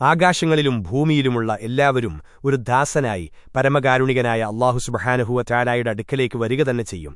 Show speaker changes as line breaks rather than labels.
ആകാശങ്ങളിലും ഭൂമിയിലുമുള്ള എല്ലാവരും ഒരു ദാസനായി പരമകാരുണികനായ അള്ളാഹു സുബഹാനുഹുവ ചാലായുടെ അടുക്കലേക്ക് വരിക തന്നെ ചെയ്യും.